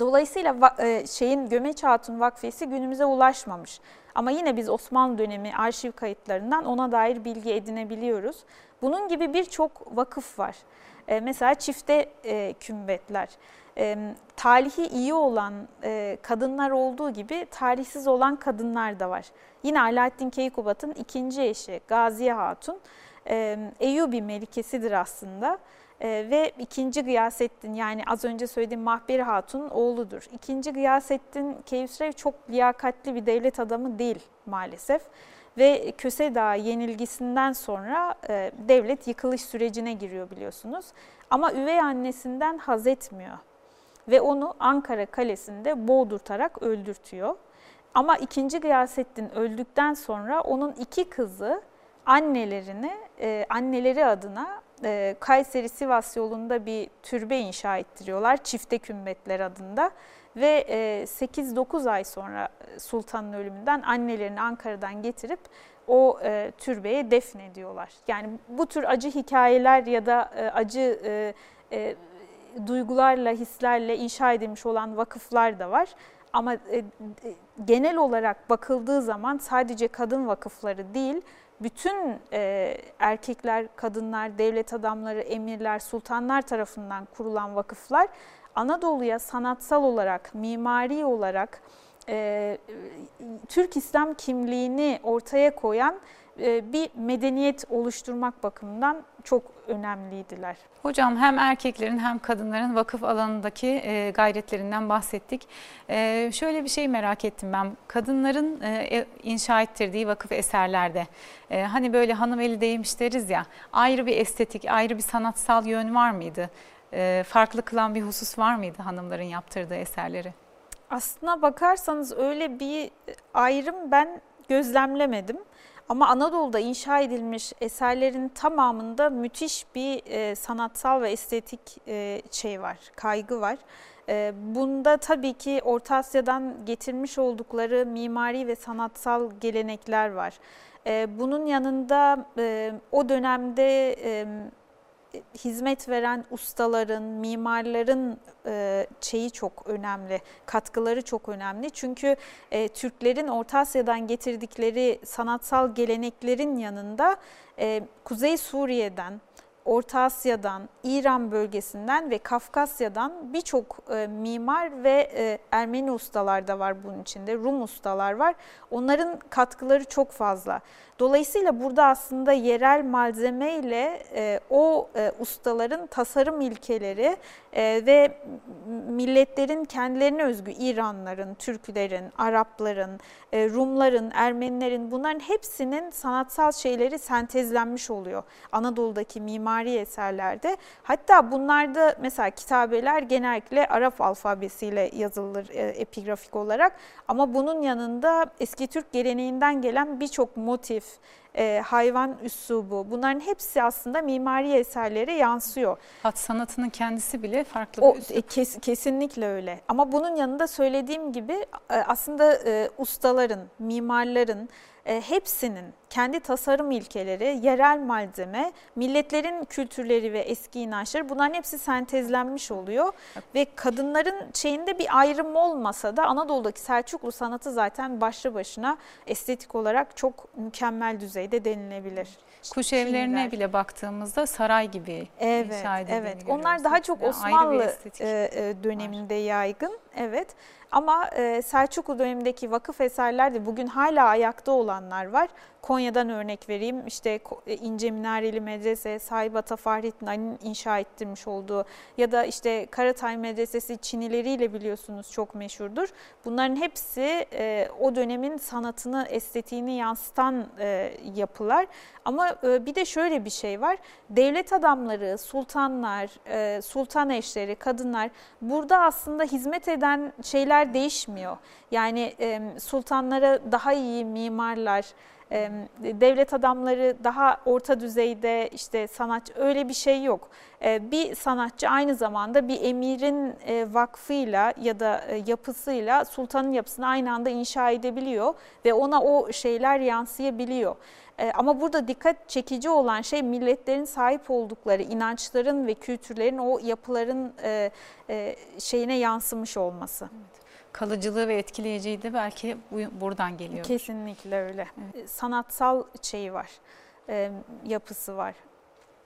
Dolayısıyla e, şeyin Gömeç Hatun Vakfiyesi günümüze ulaşmamış. Ama yine biz Osmanlı dönemi arşiv kayıtlarından ona dair bilgi edinebiliyoruz. Bunun gibi birçok vakıf var. E, mesela çifte e, kümbetler. E, iyi olan e, kadınlar olduğu gibi talihsiz olan kadınlar da var. Yine Alaaddin Keykubat'ın ikinci eşi Gaziye Hatun e, Eyyubi Melikesidir aslında. E, ve ikinci Gıyasettin yani az önce söylediğim Mahberi Hatun'un oğludur. İkinci Gıyasettin Keyhüsrev çok liyakatli bir devlet adamı değil maalesef. Ve Köse Dağı yenilgisinden sonra e, devlet yıkılış sürecine giriyor biliyorsunuz. Ama üvey annesinden haz etmiyor. Ve onu Ankara Kalesi'nde boğdurtarak öldürtüyor. Ama ikinci Gıyasettin öldükten sonra onun iki kızı annelerini, e, anneleri adına e, Kayseri-Sivas yolunda bir türbe inşa ettiriyorlar. Çifte kümbetler adında. Ve e, 8-9 ay sonra sultanın ölümünden annelerini Ankara'dan getirip o e, türbeye defnediyorlar. Yani bu tür acı hikayeler ya da e, acı e, e, duygularla, hislerle inşa edilmiş olan vakıflar da var. Ama e, genel olarak bakıldığı zaman sadece kadın vakıfları değil, bütün e, erkekler, kadınlar, devlet adamları, emirler, sultanlar tarafından kurulan vakıflar Anadolu'ya sanatsal olarak, mimari olarak e, Türk İslam kimliğini ortaya koyan bir medeniyet oluşturmak bakımından çok önemliydiler. Hocam hem erkeklerin hem kadınların vakıf alanındaki e, gayretlerinden bahsettik. E, şöyle bir şey merak ettim ben. Kadınların inşa ettirdiği vakıf eserlerde hani böyle hanım eli değmiş deriz ya ayrı bir estetik, ayrı bir sanatsal yön var mıydı? Farklı kılan bir husus var mıydı hanımların yaptırdığı eserleri? Aslına bakarsanız öyle bir ayrım ben gözlemlemedim. Ama Anadolu'da inşa edilmiş eserlerin tamamında müthiş bir e, sanatsal ve estetik e, şey var, kaygı var. E, bunda tabii ki Orta Asya'dan getirmiş oldukları mimari ve sanatsal gelenekler var. E, bunun yanında e, o dönemde e, hizmet veren ustaların, mimarların e, şeyi çok önemli, katkıları çok önemli. Çünkü e, Türklerin Orta Asya'dan getirdikleri sanatsal geleneklerin yanında e, Kuzey Suriye'den, Orta Asya'dan, İran bölgesinden ve Kafkasya'dan birçok e, mimar ve e, Ermeni ustalar da var bunun içinde, Rum ustalar var. Onların katkıları çok fazla. Dolayısıyla burada aslında yerel malzeme ile e, o e, ustaların tasarım ilkeleri e, ve milletlerin kendilerine özgü İranların, Türklerin, Arapların, e, Rumların, Ermenilerin bunların hepsinin sanatsal şeyleri sentezlenmiş oluyor Anadolu'daki mimari eserlerde. Hatta bunlarda mesela kitabeler genellikle Arap alfabesiyle yazılır e, epigrafik olarak ama bunun yanında eski Türk geleneğinden gelen birçok motif, e, hayvan üslubu bunların hepsi aslında mimari eserlere yansıyor. Hat sanatının kendisi bile farklı bir o, üslup. E, kes, kesinlikle öyle ama bunun yanında söylediğim gibi e, aslında e, ustaların, mimarların, hepsinin kendi tasarım ilkeleri, yerel malzeme, milletlerin kültürleri ve eski inançları bunların hepsi sentezlenmiş oluyor. Ve kadınların şeyinde bir ayrım olmasa da Anadolu'daki Selçuklu sanatı zaten başlı başına estetik olarak çok mükemmel düzeyde denilebilir. Kuş evlerine Çinliler. bile baktığımızda saray gibi evet, inşa Evet, onlar daha çok Osmanlı e, e, döneminde var. yaygın. evet. Ama e, Selçuklu dönemindeki vakıf eserlerde bugün hala ayakta olanlar var. Konya'dan örnek vereyim. İşte e, İnce Minareli Medrese, Sahibat Fahrettin Ali'nin inşa ettirmiş olduğu ya da işte Karatay Medresesi Çinileriyle biliyorsunuz çok meşhurdur. Bunların hepsi e, o dönemin sanatını, estetiğini yansıtan yapılar. Ama bir de şöyle bir şey var. Devlet adamları, sultanlar, sultan eşleri, kadınlar burada aslında hizmet eden şeyler değişmiyor. Yani e, sultanlara daha iyi mimarlar, devlet adamları daha orta düzeyde işte sanatçı öyle bir şey yok. Bir sanatçı aynı zamanda bir emirin vakfıyla ya da yapısıyla sultanın yapısını aynı anda inşa edebiliyor ve ona o şeyler yansıyabiliyor. Ama burada dikkat çekici olan şey milletlerin sahip oldukları inançların ve kültürlerin o yapıların şeyine yansımış olması. Evet kalıcılığı ve etkileyiciliği de belki bu, buradan geliyor. Kesinlikle öyle. Evet. E, sanatsal şeyi var, e, yapısı var.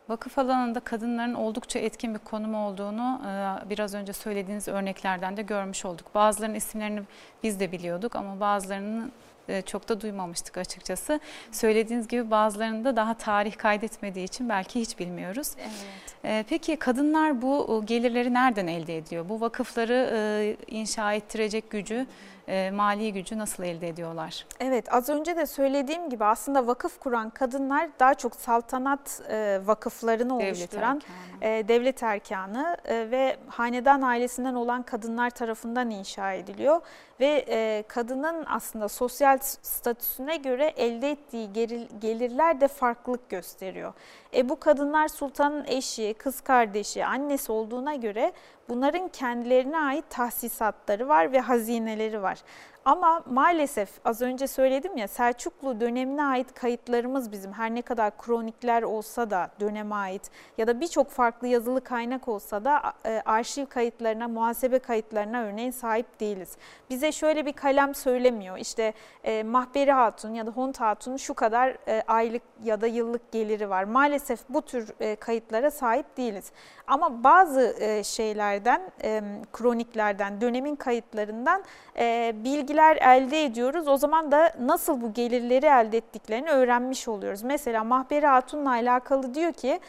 Vakıf alanında kadınların oldukça etkin bir konum olduğunu e, biraz önce söylediğiniz örneklerden de görmüş olduk. Bazılarının isimlerini biz de biliyorduk ama bazılarının e, çok da duymamıştık açıkçası. Söylediğiniz gibi bazılarında daha tarih kaydetmediği için belki hiç bilmiyoruz. Evet. E, peki kadınlar bu gelirleri nereden elde ediyor? Bu vakıfları e, inşa ettirecek gücü e, mali gücü nasıl elde ediyorlar? Evet az önce de söylediğim gibi aslında vakıf kuran kadınlar daha çok saltanat e, vakıflarını devlet oluşturan erkanı. E, devlet erkanı e, ve hanedan ailesinden olan kadınlar tarafından inşa ediliyor. Ve e, kadının aslında sosyal statüsüne göre elde ettiği gelirler de farklılık gösteriyor. E, bu kadınlar sultanın eşi, kız kardeşi, annesi olduğuna göre bunların kendilerine ait tahsisatları var ve hazineleri var. Ama maalesef az önce söyledim ya Selçuklu dönemine ait kayıtlarımız bizim her ne kadar kronikler olsa da döneme ait ya da birçok farklı yazılı kaynak olsa da e, arşiv kayıtlarına, muhasebe kayıtlarına örneğin sahip değiliz. Bize şöyle bir kalem söylemiyor işte e, Mahberi Hatun ya da Hont Hatun şu kadar e, aylık ya da yıllık geliri var. Maalesef bu tür e, kayıtlara sahip değiliz. Ama bazı e, şeylerden, e, kroniklerden, dönemin kayıtlarından e, bilgiler elde ediyoruz. O zaman da nasıl bu gelirleri elde ettiklerini öğrenmiş oluyoruz. Mesela Mahberi Hatun'la alakalı diyor ki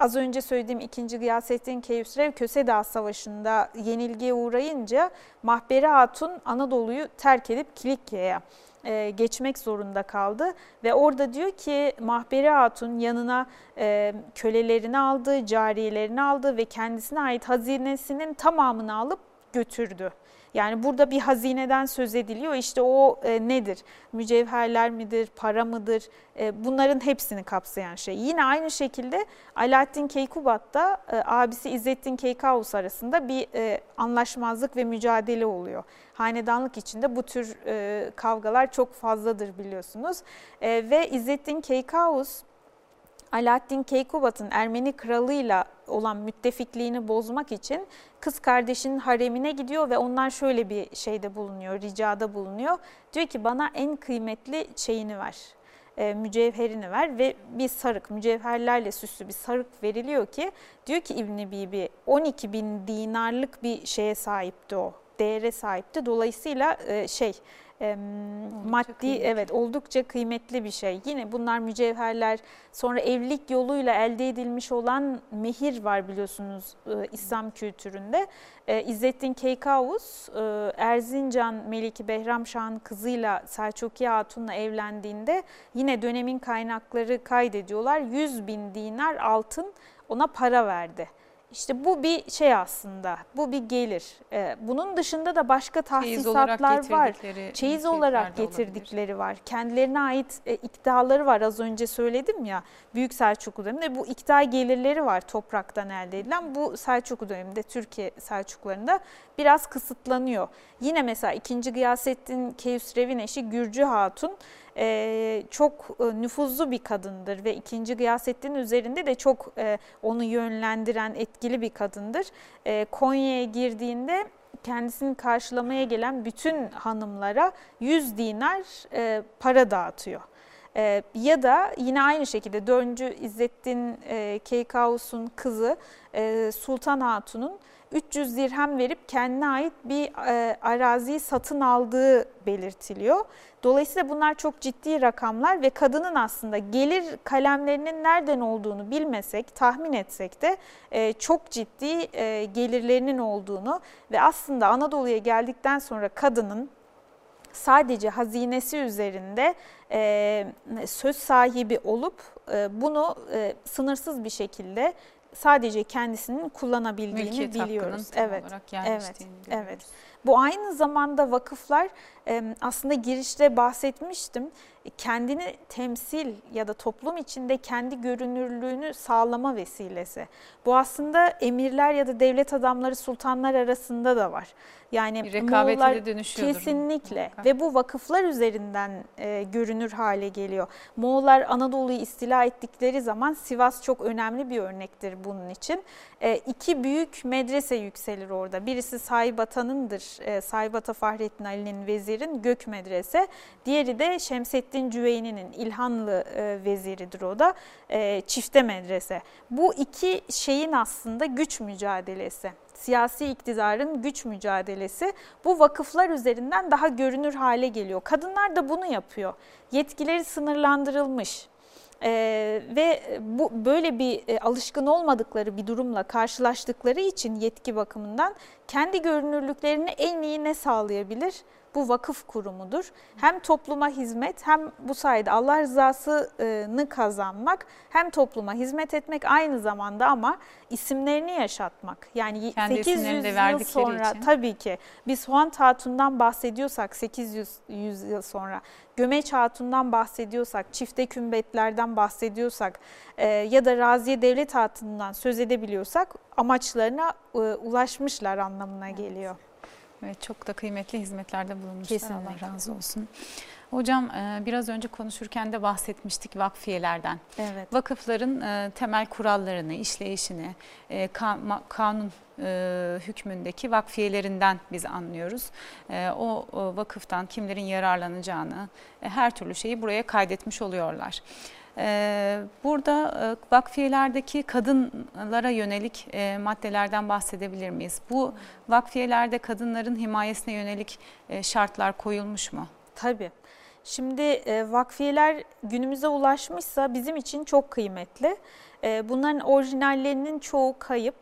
az önce söylediğim 2. Gıyasettin Keyhüsrev Köse Savaşı'nda yenilgiye uğrayınca Mahberi Hatun Anadolu'yu terk edip Kilikya'ya e, geçmek zorunda kaldı ve orada diyor ki Mahberi Hatun yanına e, kölelerini aldı, cariyelerini aldı ve kendisine ait hazinesinin tamamını alıp götürdü. Yani burada bir hazineden söz ediliyor. İşte o e, nedir? Mücevherler midir, para mıdır? E, bunların hepsini kapsayan şey. Yine aynı şekilde Alaaddin Keykubat da e, abisi İzzettin Keykavus arasında bir e, anlaşmazlık ve mücadele oluyor. Hanedanlık içinde bu tür e, kavgalar çok fazladır biliyorsunuz. E, ve İzzettin Keykavus Alaaddin Keykubat'ın Ermeni kralıyla olan müttefikliğini bozmak için kız kardeşinin haremine gidiyor ve onlar şöyle bir şeyde bulunuyor, ricada bulunuyor. Diyor ki bana en kıymetli şeyini ver, e, mücevherini ver ve bir sarık, mücevherlerle süslü bir sarık veriliyor ki diyor ki İbni Bibi 12 bin dinarlık bir şeye sahipti o, değere sahipti. Dolayısıyla e, şey e, maddi kıymetli. evet oldukça kıymetli bir şey. Yine bunlar mücevherler sonra evlilik yoluyla elde edilmiş olan mehir var biliyorsunuz e, İslam kültüründe. E, İzzettin Keykavus e, Erzincan Meliki Behramşah'ın kızıyla Selçukiye Hatun'la evlendiğinde yine dönemin kaynakları kaydediyorlar. 100 bin dinar altın ona para verdi. İşte bu bir şey aslında, bu bir gelir. Ee, bunun dışında da başka tahsisatlar var. Çeyiz olarak getirdikleri olabilir. var. Kendilerine ait e, iktidarları var. Az önce söyledim ya, Büyük Selçuklu döneminde bu iktidar gelirleri var topraktan elde edilen. Bu Selçuklu döneminde, Türkiye Selçuklularında biraz kısıtlanıyor. Yine mesela 2. Gıyasettin Keyhüsrev'in eşi Gürcü Hatun e, çok e, nüfuzlu bir kadındır ve 2. Gıyasettin üzerinde de çok e, onu yönlendiren etkili bir kadındır. E, Konya'ya girdiğinde kendisini karşılamaya gelen bütün hanımlara 100 dinar e, para dağıtıyor. E, ya da yine aynı şekilde Döncü İzzettin e, Keykaus'un kızı e, Sultan Hatun'un 300 dirhem verip kendine ait bir e, araziyi satın aldığı belirtiliyor. Dolayısıyla bunlar çok ciddi rakamlar ve kadının aslında gelir kalemlerinin nereden olduğunu bilmesek, tahmin etsek de e, çok ciddi e, gelirlerinin olduğunu ve aslında Anadolu'ya geldikten sonra kadının sadece hazinesi üzerinde e, söz sahibi olup e, bunu e, sınırsız bir şekilde sadece kendisinin kullanabildiğini Mülkiyet biliyoruz. Evet. Olarak evet. Evet. Bu aynı zamanda vakıflar aslında girişte bahsetmiştim. Kendini temsil ya da toplum içinde kendi görünürlüğünü sağlama vesilesi. Bu aslında emirler ya da devlet adamları, sultanlar arasında da var. Yani Moğollar kesinlikle muhakkak. ve bu vakıflar üzerinden e, görünür hale geliyor. Moğollar Anadolu'yu istila ettikleri zaman Sivas çok önemli bir örnektir bunun için. E, iki büyük medrese yükselir orada. Birisi Saybatan'ındır. E, Saybata Fahrettin Ali'nin vezirin Gök Medrese. Diğeri de Şemsettin Cüveyni'nin İlhanlı e, veziridir o da. E, çifte medrese. Bu iki şeyin aslında güç mücadelesi siyasi iktidarın güç mücadelesi bu vakıflar üzerinden daha görünür hale geliyor. Kadınlar da bunu yapıyor. Yetkileri sınırlandırılmış. Ee, ve bu böyle bir e, alışkın olmadıkları bir durumla karşılaştıkları için yetki bakımından kendi görünürlüklerini en iyi ne sağlayabilir? Bu vakıf kurumudur. Hem topluma hizmet hem bu sayede Allah rızasını kazanmak hem topluma hizmet etmek aynı zamanda ama isimlerini yaşatmak. Yani Kendi 800 yıl sonra için. tabii ki biz Huan Hatun'dan bahsediyorsak 800 yıl sonra Gömeç Hatun'dan bahsediyorsak, çifte kümbetlerden bahsediyorsak e, ya da Raziye Devlet Hatun'dan söz edebiliyorsak amaçlarına e, ulaşmışlar anlamına evet. geliyor. Evet, çok da kıymetli hizmetlerde bulunmuşlar. Kesinlikle. Allah razı olsun. Hocam e, biraz önce konuşurken de bahsetmiştik vakfiyelerden. Evet. Vakıfların e, temel kurallarını, işleyişini, e, kanun hükmündeki vakfiyelerinden biz anlıyoruz. O vakıftan kimlerin yararlanacağını, her türlü şeyi buraya kaydetmiş oluyorlar. Ee, burada e, vakfiyelerdeki kadınlara yönelik e, maddelerden bahsedebilir miyiz? Bu vakfiyelerde kadınların himayesine yönelik e, şartlar koyulmuş mu? Tabii. Şimdi vakfiyeler günümüze ulaşmışsa bizim için çok kıymetli. Bunların orijinallerinin çoğu kayıp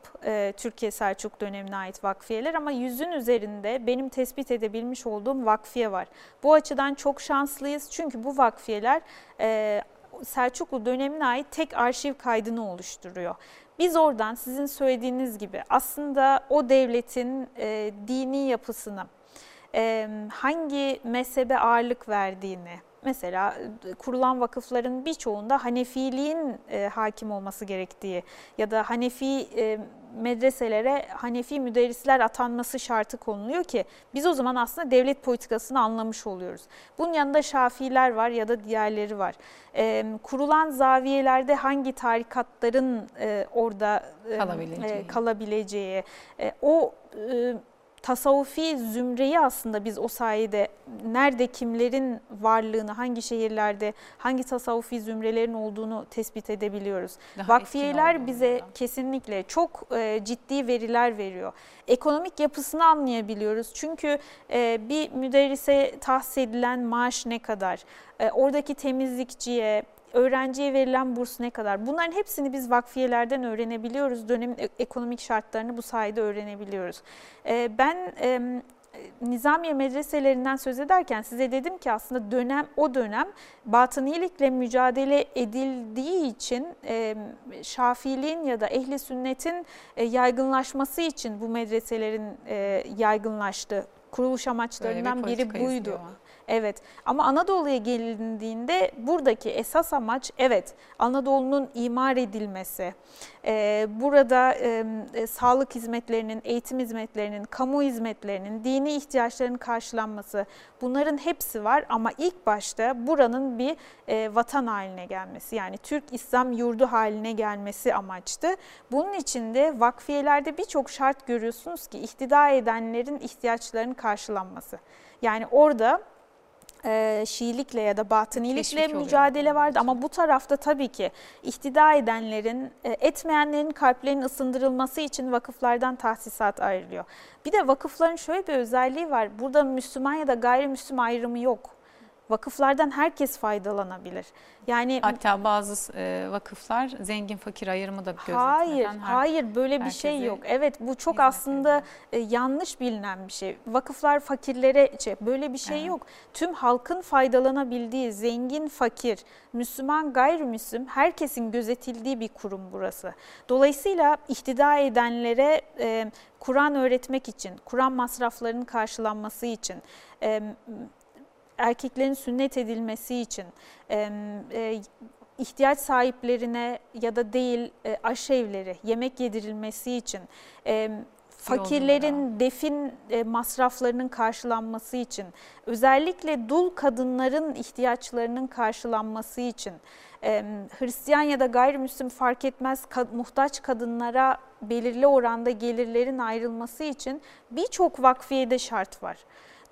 Türkiye Selçuk dönemine ait vakfiyeler ama yüzün üzerinde benim tespit edebilmiş olduğum vakfiye var. Bu açıdan çok şanslıyız çünkü bu vakfiyeler Selçuklu dönemine ait tek arşiv kaydını oluşturuyor. Biz oradan sizin söylediğiniz gibi aslında o devletin e, dini yapısını, e, hangi mezhebe ağırlık verdiğini, mesela e, kurulan vakıfların birçoğunda Hanefiliğin e, hakim olması gerektiği ya da Hanefi e, medreselere Hanefi müderrisler atanması şartı konuluyor ki biz o zaman aslında devlet politikasını anlamış oluyoruz. Bunun yanında Şafiiler var ya da diğerleri var. E, kurulan zaviyelerde hangi tarikatların e, orada e, kalabileceği, e, kalabileceği e, o e, tasavvufi zümreyi aslında biz o sayede nerede kimlerin varlığını, hangi şehirlerde hangi tasavvufi zümrelerin olduğunu tespit edebiliyoruz. Daha Vakfiyeler bize ya. kesinlikle çok e, ciddi veriler veriyor. Ekonomik yapısını anlayabiliyoruz. Çünkü e, bir müderrise tahsis edilen maaş ne kadar, e, oradaki temizlikçiye, öğrenciye verilen burs ne kadar? Bunların hepsini biz vakfiyelerden öğrenebiliyoruz. Dönemin ekonomik şartlarını bu sayede öğrenebiliyoruz. Ee, ben Nizamiye medreselerinden söz ederken size dedim ki aslında dönem o dönem batınilikle mücadele edildiği için e, Şafiliğin ya da ehli sünnetin e, yaygınlaşması için bu medreselerin e, yaygınlaştı. Kuruluş amaçlarından biri buydu. Izliyor. Evet ama Anadolu'ya gelindiğinde buradaki esas amaç evet Anadolu'nun imar edilmesi, e, burada e, sağlık hizmetlerinin, eğitim hizmetlerinin, kamu hizmetlerinin, dini ihtiyaçların karşılanması bunların hepsi var ama ilk başta buranın bir e, vatan haline gelmesi yani Türk İslam yurdu haline gelmesi amaçtı. Bunun için de vakfiyelerde birçok şart görüyorsunuz ki ihtida edenlerin ihtiyaçlarının karşılanması. Yani orada e, Şiilikle ya da batınilikle mücadele vardı ama bu tarafta tabii ki ihtida edenlerin, e, etmeyenlerin kalplerinin ısındırılması için vakıflardan tahsisat ayrılıyor. Bir de vakıfların şöyle bir özelliği var. Burada Müslüman ya da gayrimüslim ayrımı yok vakıflardan herkes faydalanabilir. Yani hatta bazı e, vakıflar zengin fakir ayrımı da gözetmeden Hayır, her, hayır böyle bir şey yok. Evet bu çok aslında e, yanlış bilinen bir şey. Vakıflar fakirlere şey, böyle bir şey evet. yok. Tüm halkın faydalanabildiği zengin, fakir, Müslüman, gayrimüslim herkesin gözetildiği bir kurum burası. Dolayısıyla ihtida edenlere e, Kur'an öğretmek için, Kur'an masraflarının karşılanması için e, erkeklerin sünnet edilmesi için e, ihtiyaç sahiplerine ya da değil e, aşevleri yemek yedirilmesi için e, fakirlerin defin e, masraflarının karşılanması için özellikle dul kadınların ihtiyaçlarının karşılanması için e, Hristiyan ya da gayrimüslim fark etmez ka muhtaç kadınlara belirli oranda gelirlerin ayrılması için birçok vakfiyede şart var.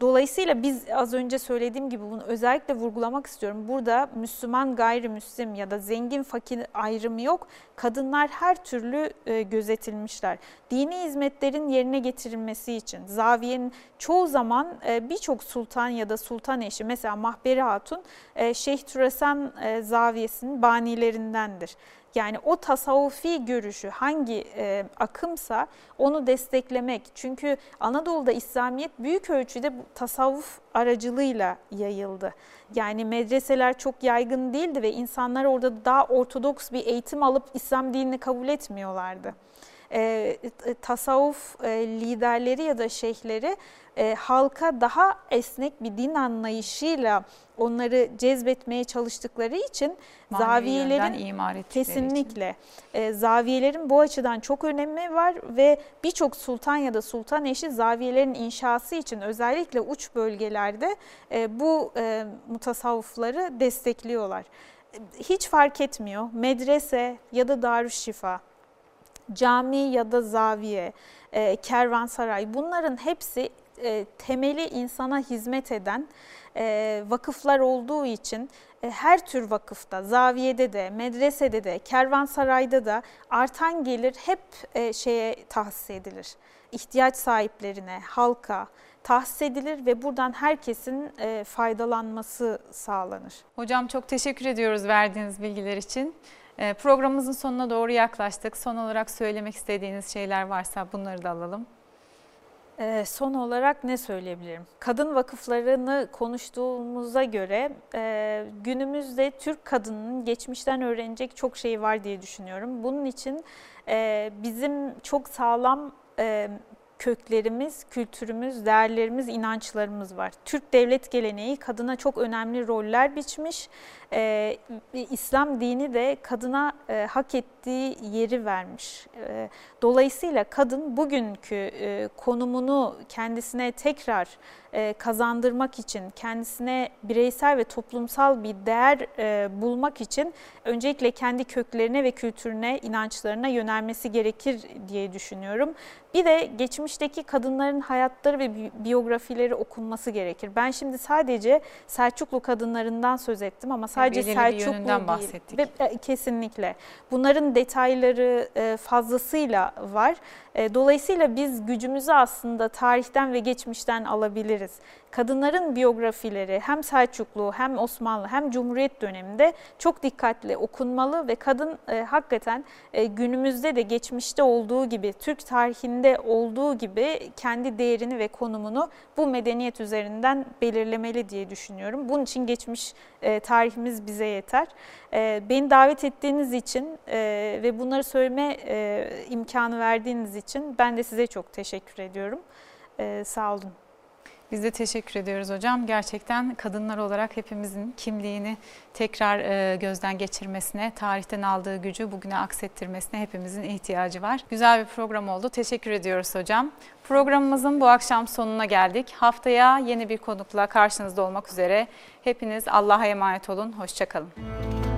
Dolayısıyla biz az önce söylediğim gibi bunu özellikle vurgulamak istiyorum. Burada Müslüman gayrimüslim ya da zengin fakir ayrımı yok. Kadınlar her türlü e, gözetilmişler. Dini hizmetlerin yerine getirilmesi için zaviyenin çoğu zaman e, birçok sultan ya da sultan eşi mesela Mahberi Hatun e, Şeyh Türesan zaviyesinin banilerindendir. Yani o tasavvufi görüşü hangi e, akımsa onu desteklemek. Çünkü Anadolu'da İslamiyet büyük ölçüde tasavvuf aracılığıyla yayıldı. Yani medreseler çok yaygın değildi ve insanlar orada daha ortodoks bir eğitim alıp İslam dinini kabul etmiyorlardı. E, tasavvuf e, liderleri ya da şeyhleri e, halka daha esnek bir din anlayışıyla onları cezbetmeye çalıştıkları için Manevi zaviyelerin kesinlikle e, zaviyelerin bu açıdan çok önemi var ve birçok sultan ya da sultan eşi zaviyelerin inşası için özellikle uç bölgelerde e, bu e, mutasavvıfları destekliyorlar. Hiç fark etmiyor. Medrese ya da darüşşifa, cami ya da zaviye, e, kervansaray bunların hepsi e, temeli insana hizmet eden e, vakıflar olduğu için e, her tür vakıfta, zaviyede de, medresede de, kervansarayda da artan gelir hep e, şeye tahsis edilir. İhtiyaç sahiplerine, halka tahsis edilir ve buradan herkesin e, faydalanması sağlanır. Hocam çok teşekkür ediyoruz verdiğiniz bilgiler için. E, programımızın sonuna doğru yaklaştık. Son olarak söylemek istediğiniz şeyler varsa bunları da alalım. E, son olarak ne söyleyebilirim? Kadın vakıflarını konuştuğumuza göre e, günümüzde Türk kadının geçmişten öğrenecek çok şey var diye düşünüyorum. Bunun için e, bizim çok sağlam e, köklerimiz, kültürümüz, değerlerimiz, inançlarımız var. Türk devlet geleneği kadına çok önemli roller biçmiş. Ee, İslam dini de kadına e, hak ettiği yeri vermiş. E, dolayısıyla kadın bugünkü e, konumunu kendisine tekrar e, kazandırmak için, kendisine bireysel ve toplumsal bir değer e, bulmak için öncelikle kendi köklerine ve kültürüne, inançlarına yönelmesi gerekir diye düşünüyorum. Bir de geçmişteki kadınların hayatları ve biyografileri okunması gerekir. Ben şimdi sadece Selçuklu kadınlarından söz ettim ama sadece yani Selçuklu değil. bahsettik. Ve, kesinlikle. Bunların detayları fazlasıyla var. Dolayısıyla biz gücümüzü aslında tarihten ve geçmişten alabiliriz kadınların biyografileri hem Selçuklu hem Osmanlı hem Cumhuriyet döneminde çok dikkatli okunmalı ve kadın e, hakikaten e, günümüzde de geçmişte olduğu gibi Türk tarihinde olduğu gibi kendi değerini ve konumunu bu medeniyet üzerinden belirlemeli diye düşünüyorum. Bunun için geçmiş e, tarihimiz bize yeter. E, beni davet ettiğiniz için e, ve bunları söyleme e, imkanı verdiğiniz için ben de size çok teşekkür ediyorum. E, sağ olun. Biz de teşekkür ediyoruz hocam. Gerçekten kadınlar olarak hepimizin kimliğini tekrar e, gözden geçirmesine, tarihten aldığı gücü bugüne aksettirmesine hepimizin ihtiyacı var. Güzel bir program oldu. Teşekkür ediyoruz hocam. Programımızın bu akşam sonuna geldik. Haftaya yeni bir konukla karşınızda olmak üzere. Hepiniz Allah'a emanet olun. Hoşçakalın.